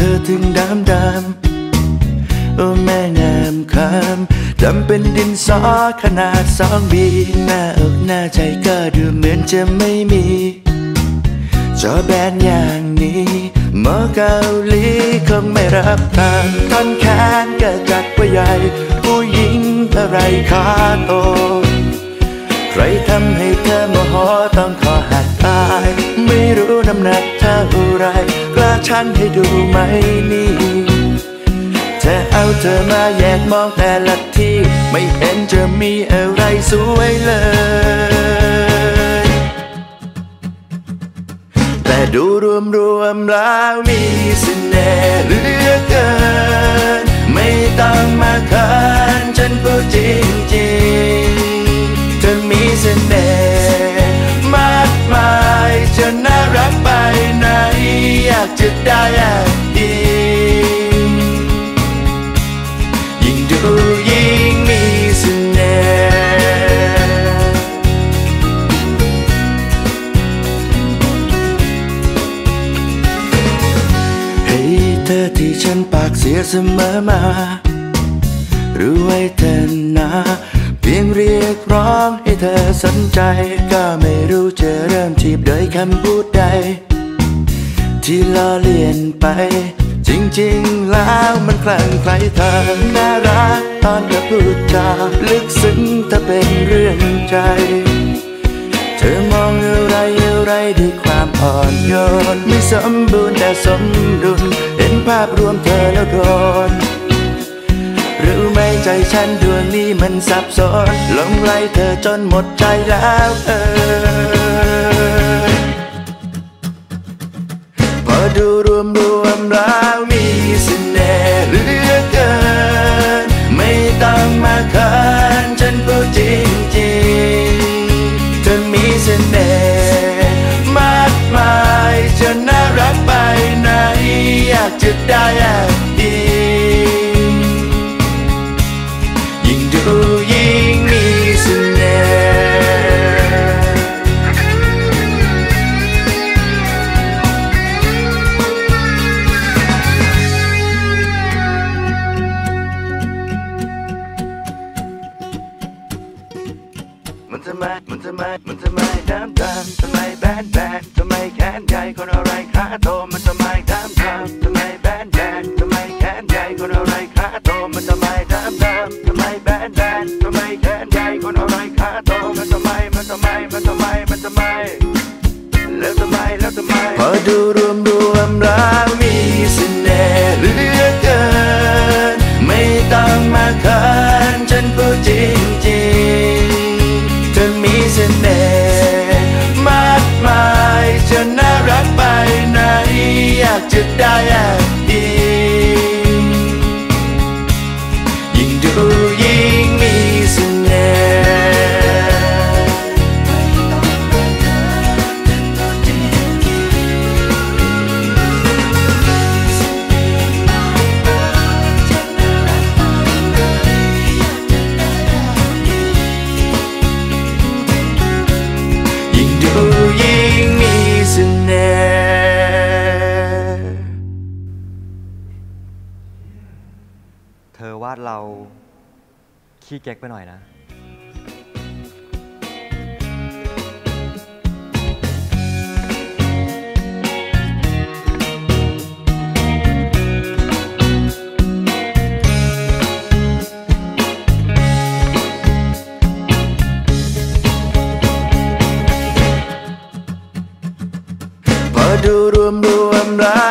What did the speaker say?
ธอถึงดำดำโอ้แม่งามคำดำเป็นดินสอขนาดสองบีหน้าอกหน้าใจก็ดูเหมือนจะไม่มีจอแบนอย่างนี้หมอเกาหลีคงไม่รับทางท่อนแขนก็จัดว่าใหญ่ ผู้หญิงอะไรขาโต ใครทำให้เธอโมโหต้องขอหักตาย ไม่รู้น้ำหนักเท่าไร กล้าชั่งให้ดูไหมนี่ เธอเอาเธอมาแยกมองแต่ละที่ ไม่เห็นจะมีอะไรสวยเลย แต่ดูรวมรวมๆแล้วมีเสน่ห์เหลือเกิน ไม่ต้องมาเขินฉันพูดจริงจริง ที่ฉันปากเสียเสมอมารู้ไว้เธอนะเพียงเรียกร้องให้เธอสนใจ ก็ไม่รู้จะเริ่มทีบโดยคำพูดใด ที่ล้อเลียนไป จริงๆแล้วมันคลั่งไคล้เธอน่ารักตอนเธอพูดจาลึกซึ้งถ้าเป็นเรื่องใจ เธอมองอะไรอะไรด้วยความอ่อนโยนไม่สมบูรณ์แต่สมดุล ภาพรวมเธอแล้วโดนรู้ไหมใจฉันดวงนี้มันสับสนหลงไหลเธอจนหมดใจแล้วเออพอดูรวมรวมๆแล้ว ได้แอบอิงยิ่งดูยิ่งมีเสน่ห์มันทำไมมันทำไมมันทำไมดำดำทำไมแบนแบน ทำาเราขี้เก๊กไปหน่อยนะ เปดูรวมรวมแล้ว